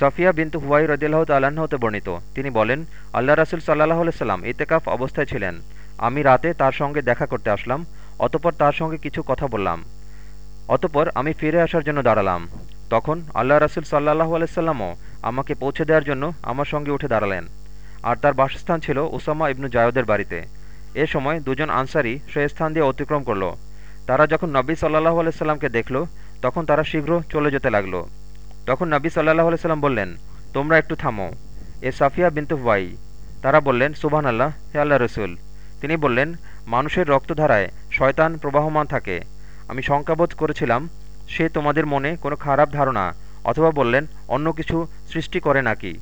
Safia বিন্তু Huawei রদিল্লাহ তাল্লাহ্ন হতে বর্ণিত। তিনি বলেন, আল্লাহ রাসুল সাল্লাহ সাল্লাম ইতেকাফ অবস্থায় ছিলেন। আমি রাতে তার সঙ্গে দেখা করতে আসলাম, অতপর তার সঙ্গে কিছু কথা বললাম। অতপর আমি ফিরে আসার জন্য দাঁড়ালাম। তখন আল্লাহ রাসুল সাল্লাহ আলাইসাল্লামও আমাকে পৌঁছে দেওয়ার জন্য আমার সঙ্গে উঠে দাঁড়ালেন। আর তার বাসস্থান ছিল উসামা ইবনু জায়দের বাড়িতে। এ সময় দুজন আনসারি সে স্থান দিয়ে অতিক্রম করল। তারা যখন নবী সাল্লাহ আলাইসাল্লামকে দেখল, তখন তারা শীঘ্র চলে যেতে লাগল। তখন নবী সাল্লাহ আলাইসাল্লাম বললেন, তোমরা একটু থামো। এ সাফিয়া বিন্তু ওয়াই তারা বললেন সুবহান আল্লাহ হে আল্লাহ রসুল। তিনি বললেন, মানুষের রক্তধারায় শয়তান প্রবাহমান থাকে। আমি শঙ্কাবোধ করেছিলাম, সে তোমাদের মনে কোনো খারাপ ধারণা অথবা বললেন, অন্য কিছু সৃষ্টি করে নাকি?